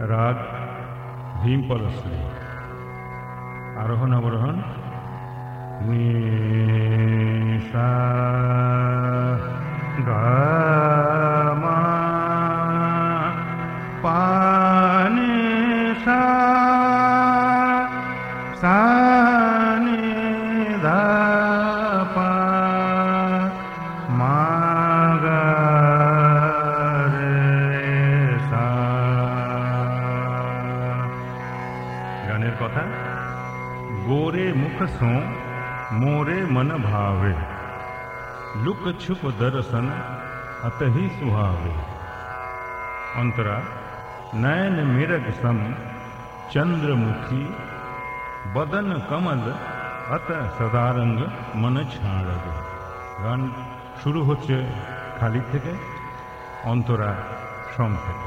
রাগ ভীম পদশ্রী। আরোহণ অবরোহণ। নিশা गोरे मुख सो मोरे मन भावे लुक छुप दर्शन अतहि सुहावे अंतरा नयन मिरग सम चंद्रमुखी बदन कमल अत সদারঙ্গ মন ছাড়ব গান শুরু হচ্ছে খালি থেকে অন্তরা সম থেকে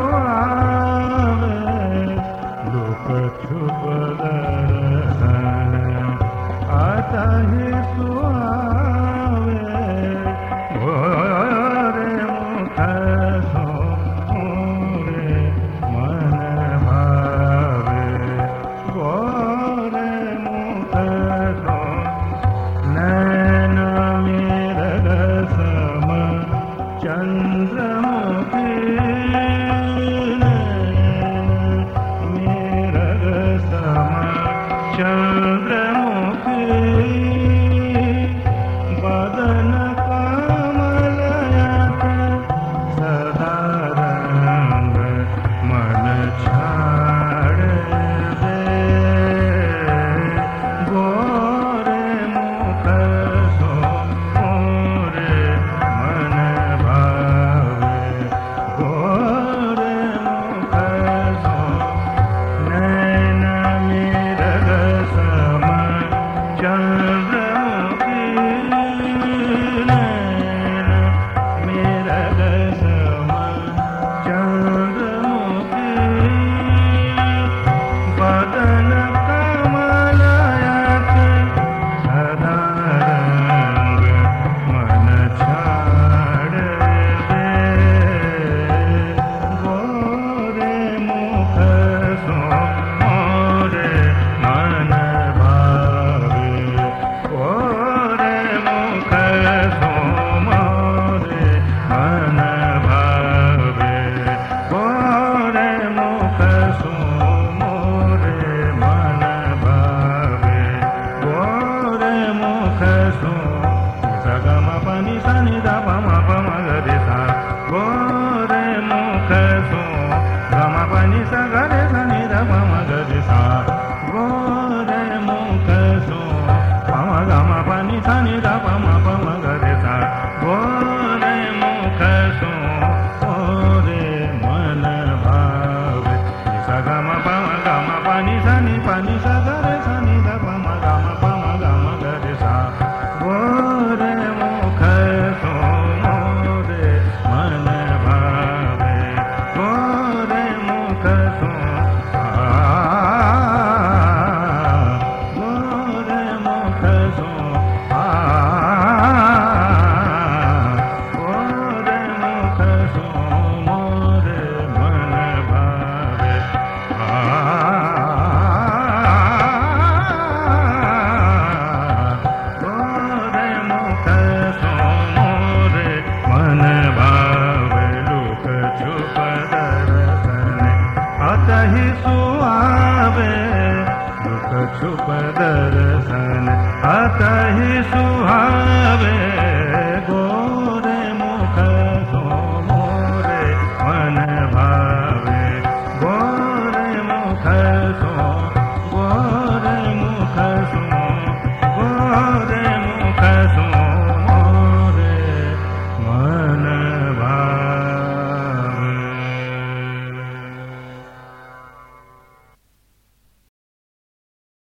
సగమ పని సని దమ పమ గరి సా గోరే ముఖ సో గమ పని సగరే సని దమ గరి సా గోరే ముఖ సో పమ గమ పని సని దమ పమ గరి సా గోరే ముఖ సో ఓరే మన భావ సగమ పమ గమ పని సని పని సా छुप दर्शन अतहि सुहावे